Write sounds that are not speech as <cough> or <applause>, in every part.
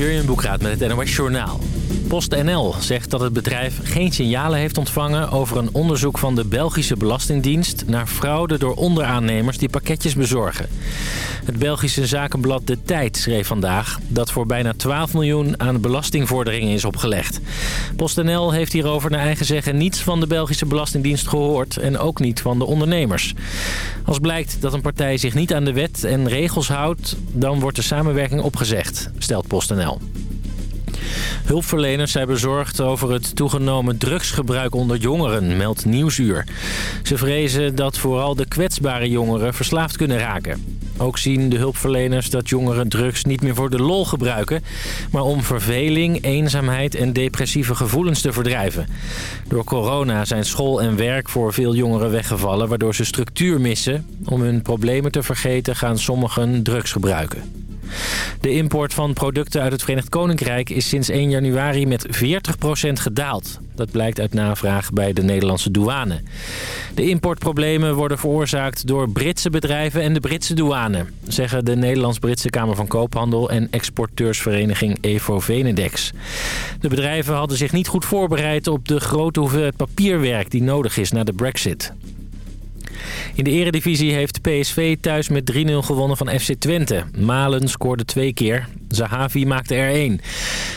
Jurjen Boekraat met het NOS Journaal. PostNL zegt dat het bedrijf geen signalen heeft ontvangen... over een onderzoek van de Belgische Belastingdienst... naar fraude door onderaannemers die pakketjes bezorgen. Het Belgische zakenblad De Tijd schreef vandaag... dat voor bijna 12 miljoen aan belastingvorderingen is opgelegd. PostNL heeft hierover naar eigen zeggen niets van de Belgische Belastingdienst gehoord... en ook niet van de ondernemers. Als blijkt dat een partij zich niet aan de wet en regels houdt... dan wordt de samenwerking opgezegd, stelt PostNL. Hulpverleners zijn bezorgd over het toegenomen drugsgebruik onder jongeren, meldt Nieuwsuur. Ze vrezen dat vooral de kwetsbare jongeren verslaafd kunnen raken. Ook zien de hulpverleners dat jongeren drugs niet meer voor de lol gebruiken... maar om verveling, eenzaamheid en depressieve gevoelens te verdrijven. Door corona zijn school en werk voor veel jongeren weggevallen... waardoor ze structuur missen. Om hun problemen te vergeten gaan sommigen drugs gebruiken. De import van producten uit het Verenigd Koninkrijk is sinds 1 januari met 40% gedaald. Dat blijkt uit navraag bij de Nederlandse douane. De importproblemen worden veroorzaakt door Britse bedrijven en de Britse douane... zeggen de Nederlands-Britse Kamer van Koophandel en exporteursvereniging Evo Venedex. De bedrijven hadden zich niet goed voorbereid op de grote hoeveelheid papierwerk die nodig is na de brexit. In de eredivisie heeft PSV thuis met 3-0 gewonnen van FC Twente. Malen scoorde twee keer. Zahavi maakte er één.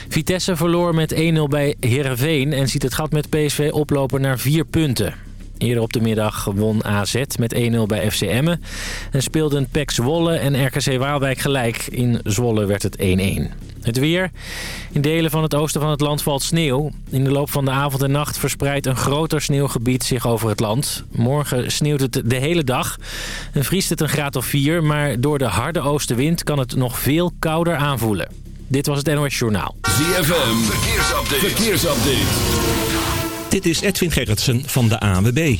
Vitesse verloor met 1-0 bij Heerenveen en ziet het gat met PSV oplopen naar vier punten. Eerder op de middag won AZ met 1-0 bij FC Emmen. En speelden PEC Zwolle en RKC Waalwijk gelijk. In Zwolle werd het 1-1. Het weer. In delen van het oosten van het land valt sneeuw. In de loop van de avond en nacht verspreidt een groter sneeuwgebied zich over het land. Morgen sneeuwt het de hele dag en vriest het een graad of 4. Maar door de harde oostenwind kan het nog veel kouder aanvoelen. Dit was het NOS Journaal. ZFM. Verkeersupdate. Verkeersupdate. Dit is Edwin Gerritsen van de ANWB.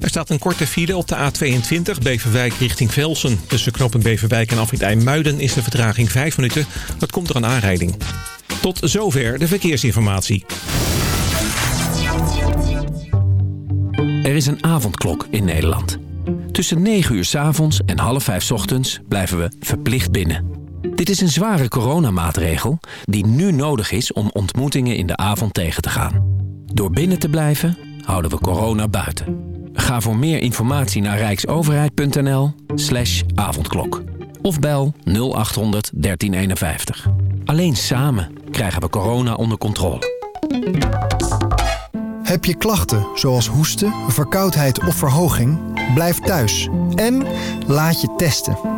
Er staat een korte file op de A22 Beverwijk richting Velsen. Tussen knoppen Beverwijk en Afrit IJmuiden is de vertraging 5 minuten. Dat komt door een aanrijding. Tot zover de verkeersinformatie. Er is een avondklok in Nederland. Tussen 9 uur s avonds en half 5 s ochtends blijven we verplicht binnen. Dit is een zware coronamaatregel die nu nodig is om ontmoetingen in de avond tegen te gaan. Door binnen te blijven houden we corona buiten. Ga voor meer informatie naar rijksoverheid.nl slash avondklok. Of bel 0800 1351. Alleen samen krijgen we corona onder controle. Heb je klachten zoals hoesten, verkoudheid of verhoging? Blijf thuis en laat je testen.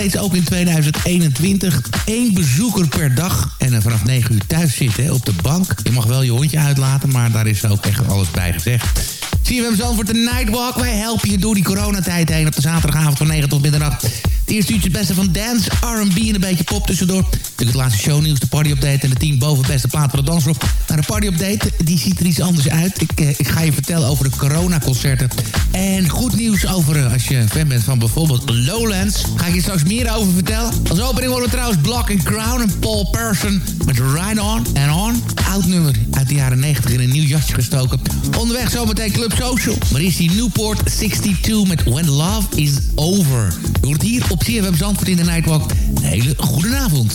Steeds, ook in 2021. Eén bezoeker per dag. En vanaf 9 uur thuis zitten op de bank. Je mag wel je hondje uitlaten, maar daar is ook echt alles bij gezegd. CFM voor de Nightwalk. Wij helpen je door die coronatijd heen op de zaterdagavond van 9 tot middernacht. Het eerste uurtje het beste van dance, R&B en een beetje pop tussendoor. Natuurlijk het laatste shownieuws, de party-update en de team boven beste plaat voor de dansroep. Maar de party-update, die ziet er iets anders uit. Ik, eh, ik ga je vertellen over de coronaconcerten. En goed nieuws over, uh, als je fan bent van bijvoorbeeld Lowlands. Ga ik je straks meer over vertellen. Als opening worden trouwens Block and Crown en Paul Person met Ride On and On. Oud nummer uit de jaren 90 in een nieuw jasje gestoken. Onderweg zometeen Club Social. Maar is die Newport 62 met When Love Is Over. Je hoort hier op CFM Zandvoort in de Nightwalk. Een hele goede avond.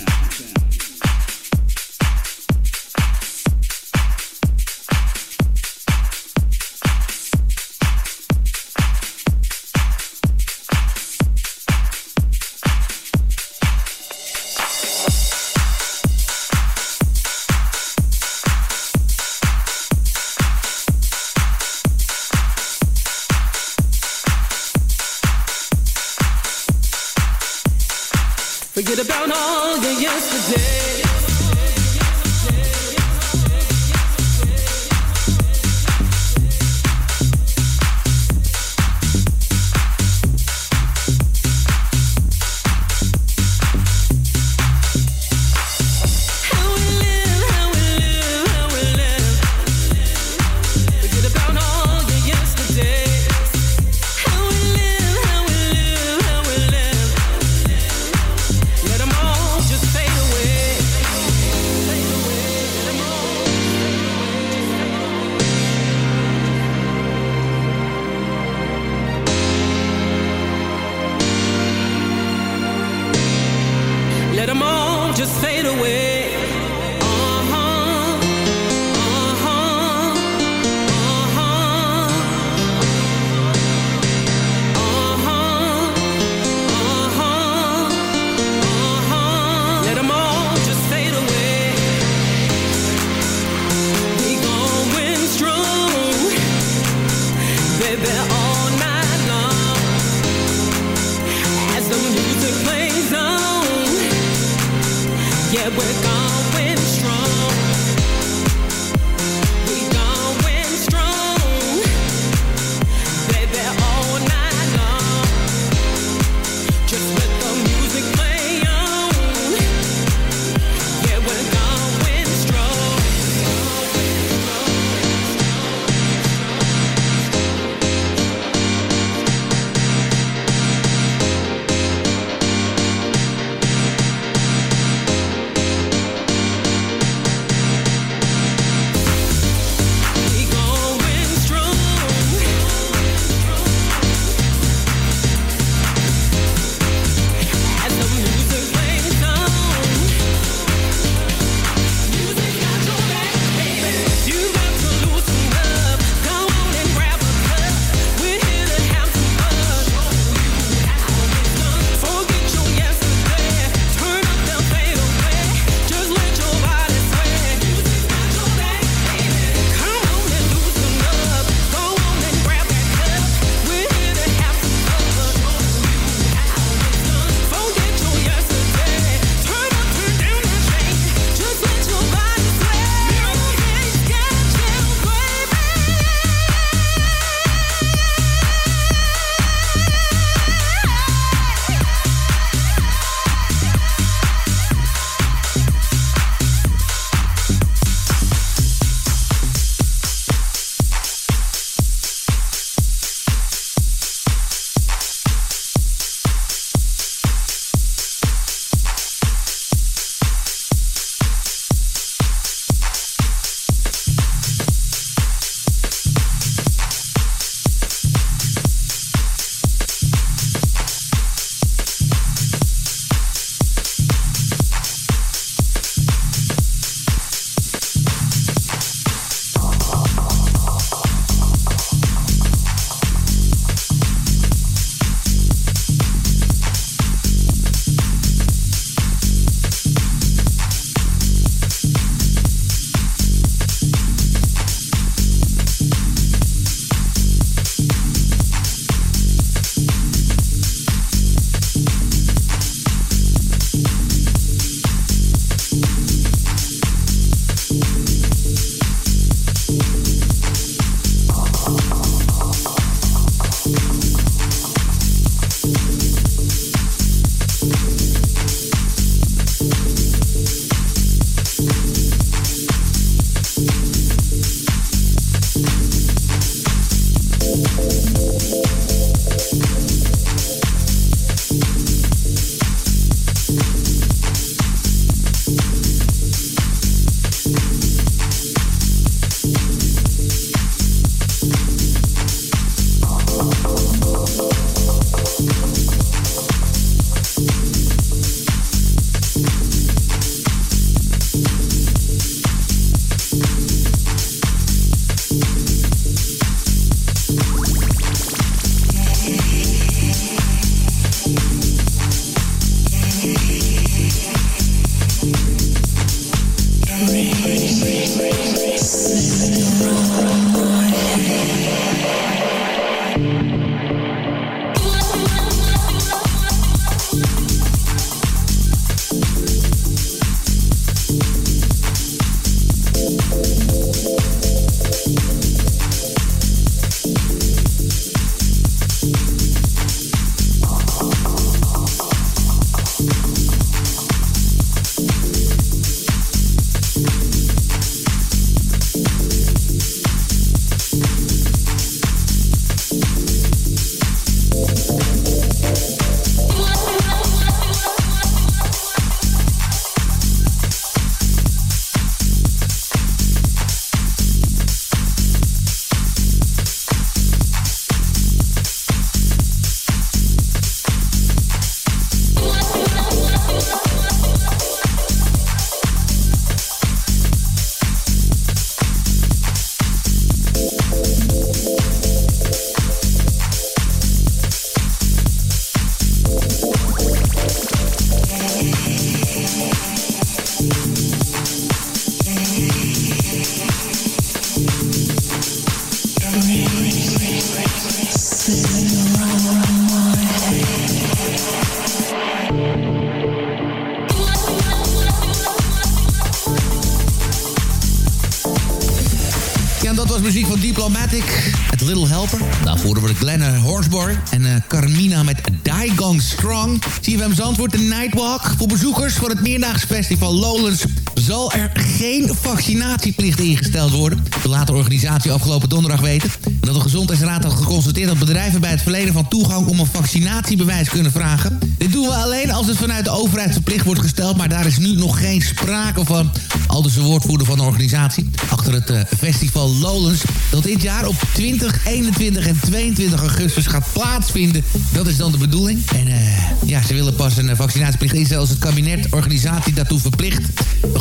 Diplomatic met Little Helper. Daarvoor we Glenn Horsborg en eh, Carmina met Daigong Strong. CFM Zandvoort, de Nightwalk. Voor bezoekers van het Meerdaags Festival Lowlands zal er geen vaccinatieplicht ingesteld worden. De organisatie afgelopen donderdag weten. Dat de Gezondheidsraad had geconstateerd dat bedrijven bij het verlenen van toegang om een vaccinatiebewijs kunnen vragen. Dit doen we alleen als het vanuit de overheid verplicht wordt gesteld, maar daar is nu nog geen sprake van. Al dus de woordvoerder van de organisatie achter het eh, festival Lowlands. Dat dit jaar op 20, 21 en 22 augustus gaat plaatsvinden. Dat is dan de bedoeling. En eh, ja, ze willen pas een eh, vaccinatieplicht instellen als het kabinet organisatie daartoe verplicht.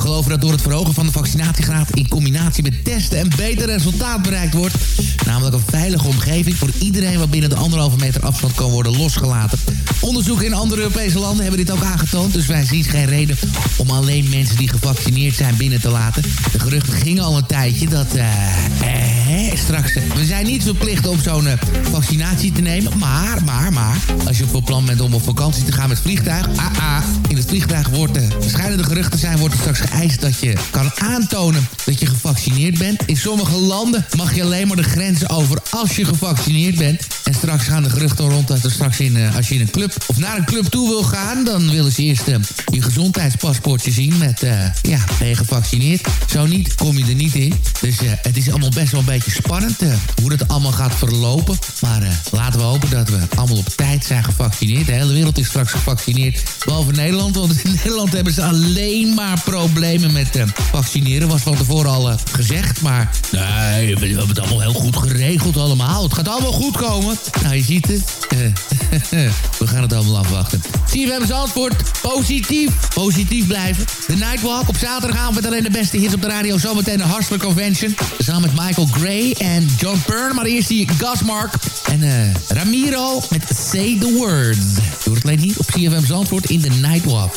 Geloven dat door het verhogen van de vaccinatiegraad in combinatie met testen een beter resultaat bereikt wordt. Namelijk een veilige omgeving voor iedereen wat binnen de anderhalve meter afstand kan worden losgelaten. Onderzoeken in andere Europese landen hebben dit ook aangetoond. Dus wij zien geen reden om alleen mensen die gevaccineerd zijn binnen te laten. De geruchten gingen al een tijdje dat... eh, straks... we zijn niet verplicht om zo'n eh, vaccinatie te nemen. Maar, maar, maar... Als je op plan bent om op vakantie te gaan met vliegtuig... Ah, ah, in het vliegtuig wordt... eh, waarschijnlijk de geruchten zijn... wordt er straks geëist dat je kan aantonen... dat je gevaccineerd bent. In sommige landen mag je alleen maar de grenzen over... als je gevaccineerd bent. En straks gaan de geruchten rond dat er straks in... eh, als je in een club of naar een club toe wil gaan... dan willen ze eerst je gezondheidspaspoortje zien met... ja, ben je gevaccineerd? Zo niet, kom je er niet in. Dus het is allemaal best wel een beetje spannend... eh, hoe dat allemaal gaat verlopen. Maar eh, laten we hopen dat we allemaal op tijd zijn gevaccineerd. De hele wereld is straks gevaccineerd. Behalve Nederland, want in <laughs> Nederland hebben ze alleen maar problemen met eh, vaccineren. Was van tevoren al gezegd, maar nee, we hebben het allemaal heel goed geregeld allemaal. Het gaat allemaal goed komen. Nou, je ziet het. <laughs> We gaan het allemaal afwachten. CFM Zandvoort, positief. Positief blijven. De Nightwalk op zaterdagavond met alleen de beste hits op de radio. Zometeen de Hustler Convention. Samen met Michael Gray en John Byrne. Maar eerst die Gasmark en eh, Ramiro met Say the Words. Doe het alleen hier op CFM Zandvoort in de Nightwalk.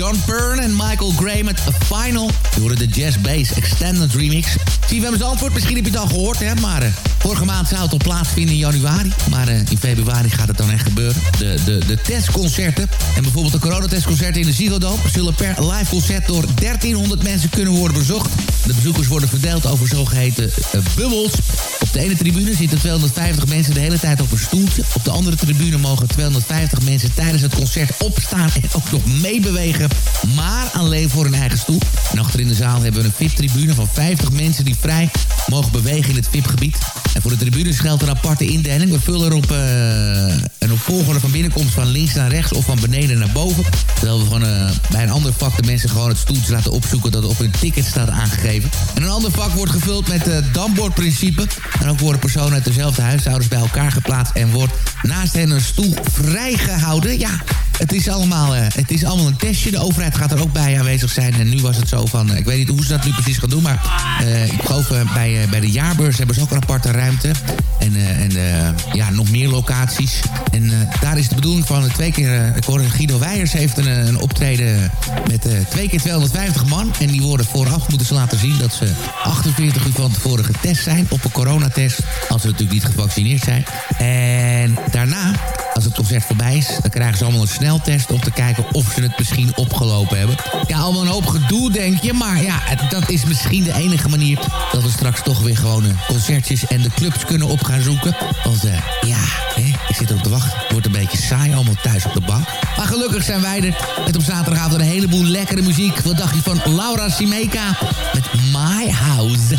John Byrne en Michael Gray met A Final. Horen de Jazz Bass Extended Remix. CFM's antwoord, misschien heb je het al gehoord, hè. Maar eh, vorige maand zou het al plaatsvinden in januari. Maar eh, in februari gaat het dan echt gebeuren. De, de, de testconcerten. En bijvoorbeeld de coronatestconcerten in de Ziggo zullen per live concert door 1300 mensen kunnen worden bezocht. De bezoekers worden verdeeld over zogeheten eh, bubbels. Op de ene tribune zitten 250 mensen de hele tijd op een stoeltje. Op de andere tribune mogen 250 mensen tijdens het concert opstaan en ook nog meebewegen. Maar alleen voor hun eigen stoel. En achter in de zaal hebben we een VIP-tribune van 50 mensen die vrij mogen bewegen in het VIP-gebied. En voor de tribunes geldt een aparte indeling. We vullen erop eh, een opvolgorde van binnenkomst van links naar rechts of van beneden naar boven. Terwijl we van, eh, bij een ander vak de mensen gewoon het stoeltje laten opzoeken dat op hun ticket staat aangegeven. En een ander vak wordt gevuld met het dambordprincipe. En ook worden personen uit dezelfde huishoudens bij elkaar geplaatst en wordt naast hen een stoel vrijgehouden. Ja, het is, allemaal, eh, het is allemaal een testje. De overheid gaat er ook bij aanwezig zijn. En nu was het zo van, eh, ik weet niet hoe ze dat nu precies gaan doen... maar ik geloof bij, bij de jaarbeurs hebben ze ook een aparte ruimte. En, en ja, nog meer locaties. En eh, daar is de bedoeling van eh, twee keer... hoorde Guido Weijers heeft een, een optreden met twee keer 250 man. En die worden vooraf moeten ze laten zien dat ze 48 uur van tevoren getest zijn op een coronatest. Als ze natuurlijk niet gevaccineerd zijn. En daarna als het concert voorbij is, dan krijgen ze allemaal een sneltest... om te kijken of ze het misschien opgelopen hebben. Ja, allemaal een hoop gedoe, denk je. Maar ja, dat is misschien de enige manier... dat we straks toch weer gewoon eh, concertjes en de clubs kunnen op gaan zoeken. Want eh, ja, hè, ik zit erop te wachten. Het wordt een beetje saai allemaal thuis op de bank. Maar gelukkig zijn wij er. Met op zaterdagavond een heleboel lekkere muziek. Wat dacht je van Laura Simeka met My House?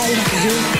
A little volume for you.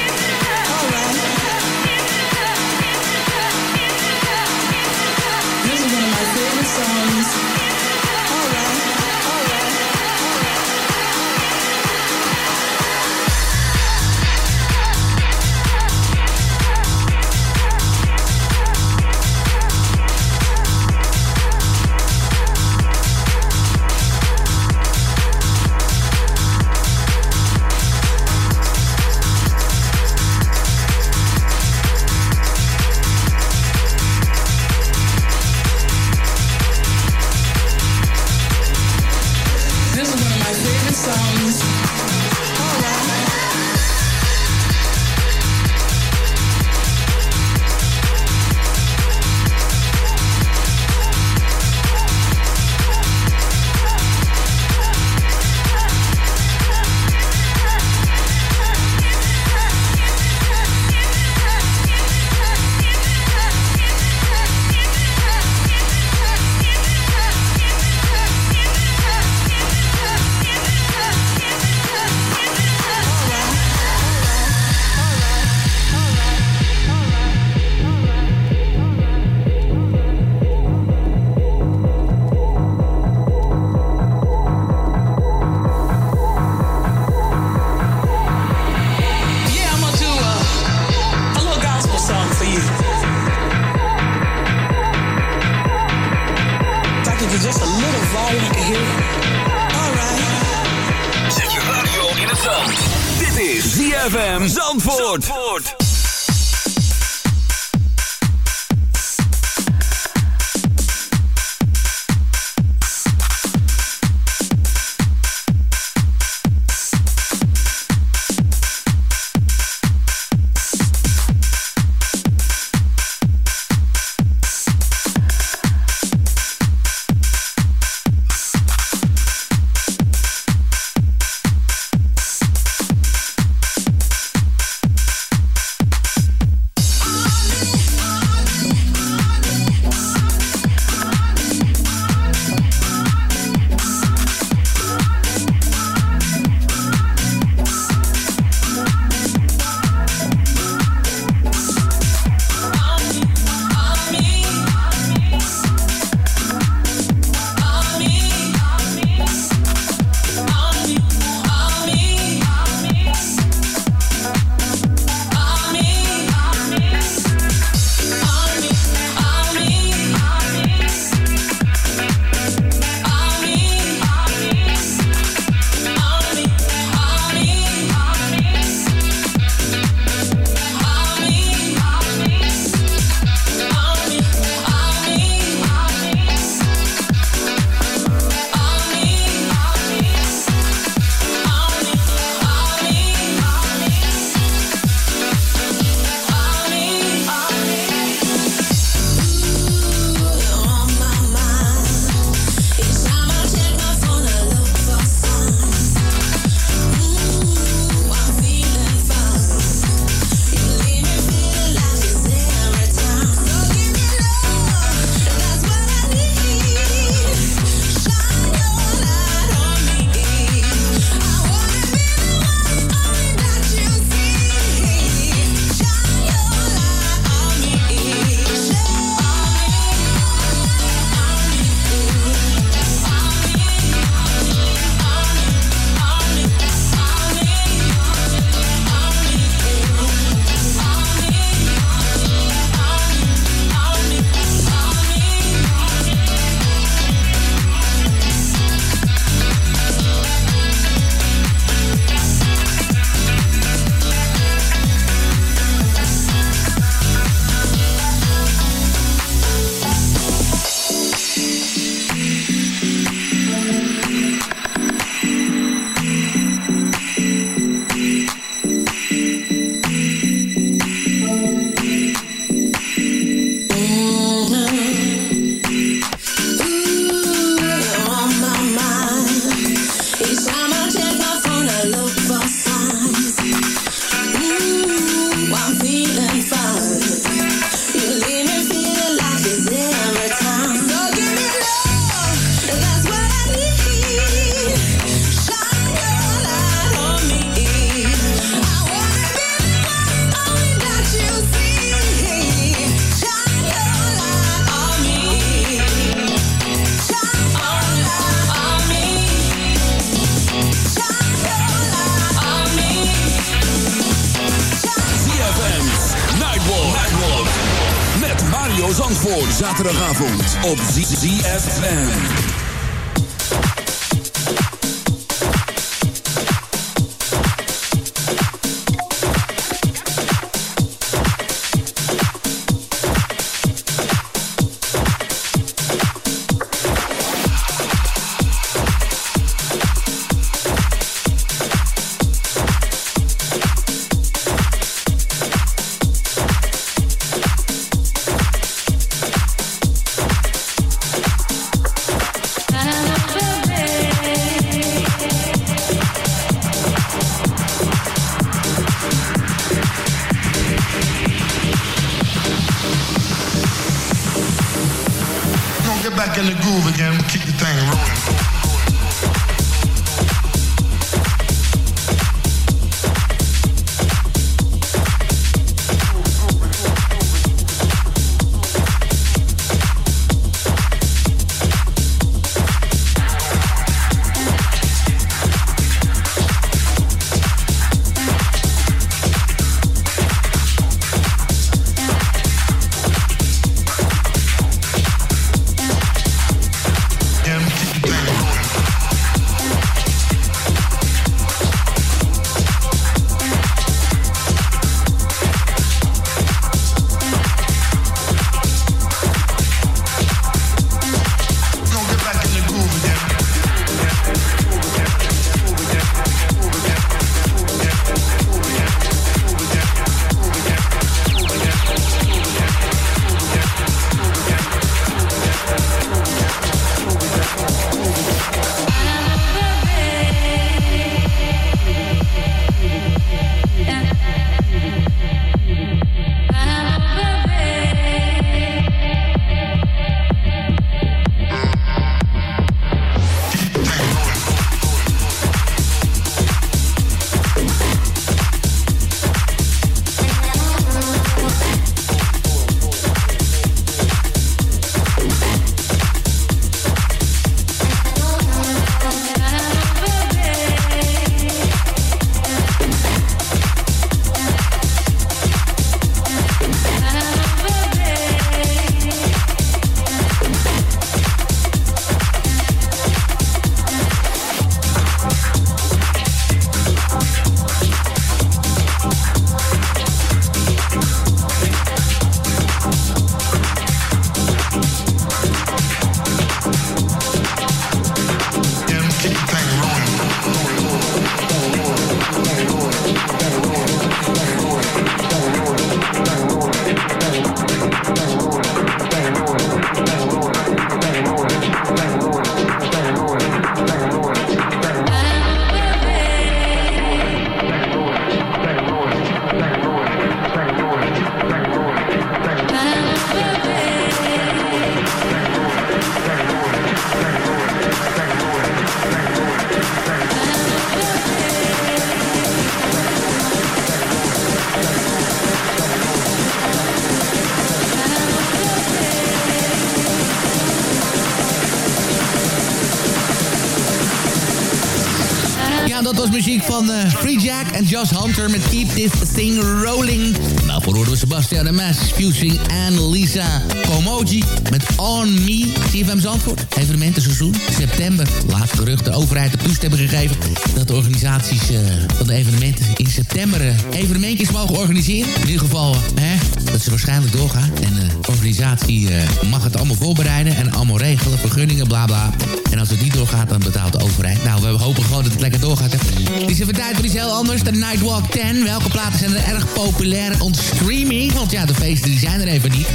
In ieder geval, eh, hè, dat ze waarschijnlijk doorgaan. En de organisatie eh, mag het allemaal voorbereiden en allemaal regelen, vergunningen, bla bla. En als het niet doorgaat, dan betaalt de overheid. Nou, we hopen gewoon dat het lekker doorgaat. hè. Het is even tijd voor iets heel anders. De Nightwalk 10. Welke platen zijn er erg populair on streaming? Want ja, de feesten die zijn er even niet.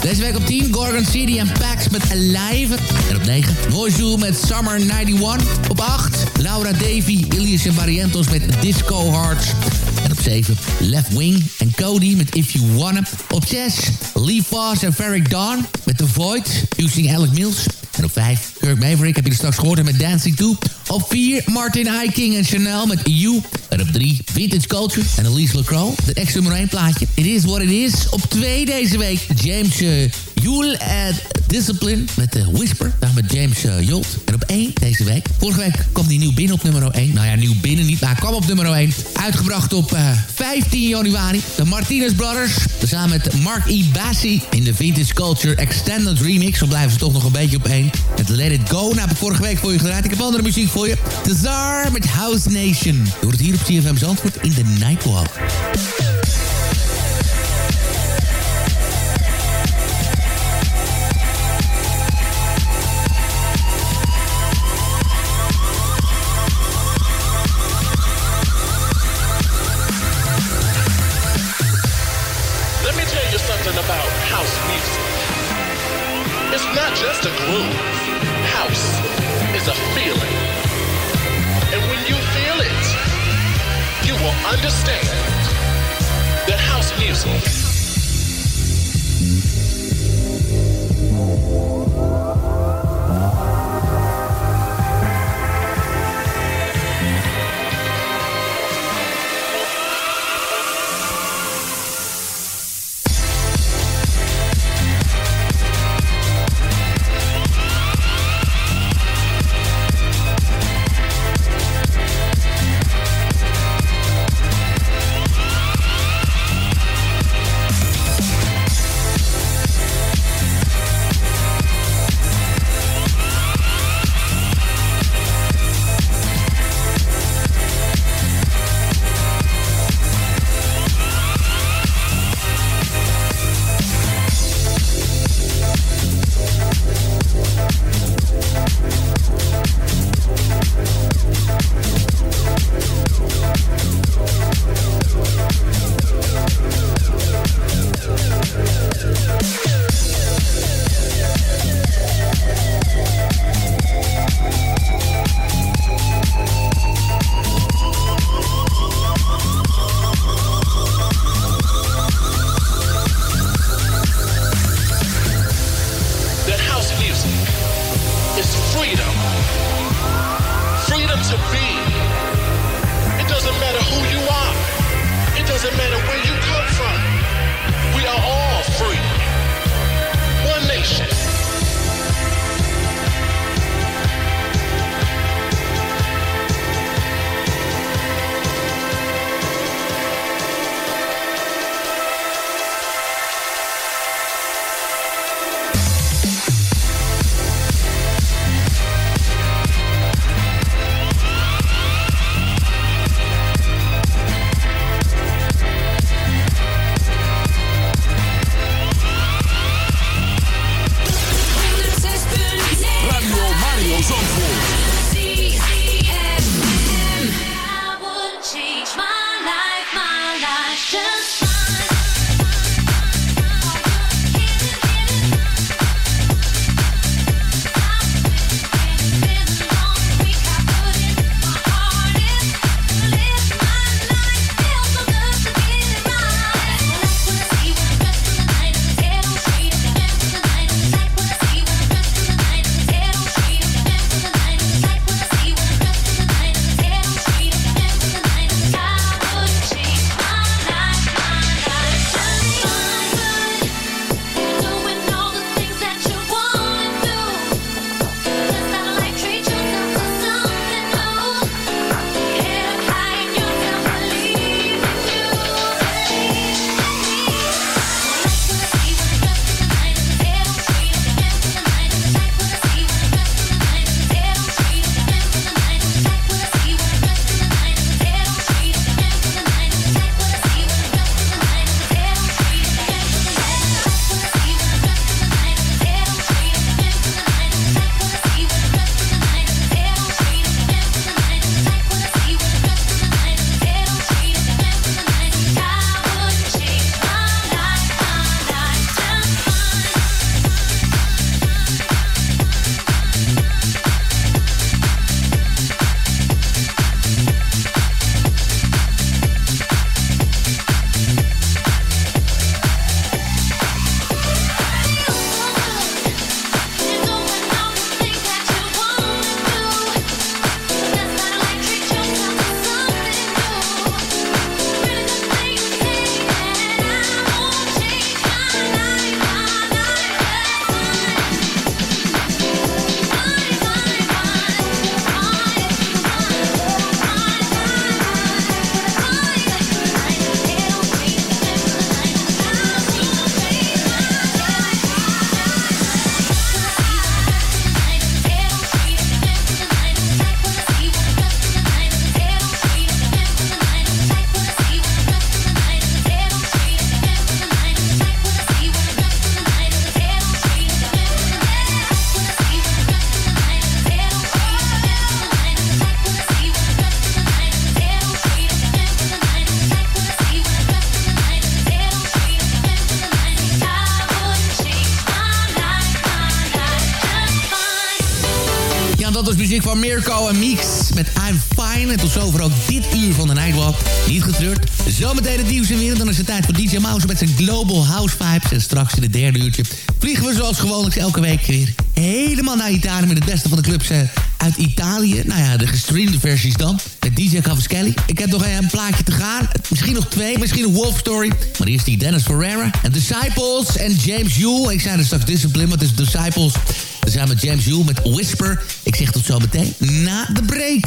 Deze week op 10, Gorgon City en Pax met Alive. En op 9, Noizu met Summer 91. Op 8, Laura Davy, Ilias en Barrientos met Disco Hearts. En op 7, Left Wing en Cody met If You Wanna. Op 6, Lee Foss en Ferric Dawn met The Void, using Alec Mills. En op 5, Kirk Maverick, heb je er straks gehoord met Dancing 2. Op 4, Martin Eiking en Chanel met You. En op 3, Vintage Culture en Elise LaCroix. Het extra nummer 1 plaatje. It is what it is. Op 2 deze week, James eh, Jule and Discipline met de Whisper. Daar met James uh, Jolt. En op 1 deze week. Vorige week kwam die nieuw binnen op nummer 1. Nou ja, nieuw binnen niet, maar kwam op nummer 1. Uitgebracht op uh, 15 januari. De Martinez Brothers. Samen met Mark E. In de Vintage Culture Extended Remix. Dan blijven ze toch nog een beetje op 1. Met Let It Go. Nou, heb ik vorige week voor je gedraaid. Ik heb andere muziek voor je. The Czar met House Nation. Hoort het hier op CFM Zandvoort in de Nightwalk. Just a groove. House is a feeling. And when you feel it, you will understand that house music met zijn Global House Vibes. En straks in het derde uurtje vliegen we zoals gewoonlijk elke week weer helemaal naar Italië... met het beste van de clubs eh, uit Italië. Nou ja, de gestreamde versies dan. Met DJ Cavaschelli. Ik heb nog een plaatje te gaan. Misschien nog twee, misschien een Wolf Story. Maar eerst die Dennis Ferreira en Disciples en James Yule. Ik zei er straks Discipline, maar het is Disciples. Zijn met James Yule met Whisper. Ik zeg tot zo meteen na de break.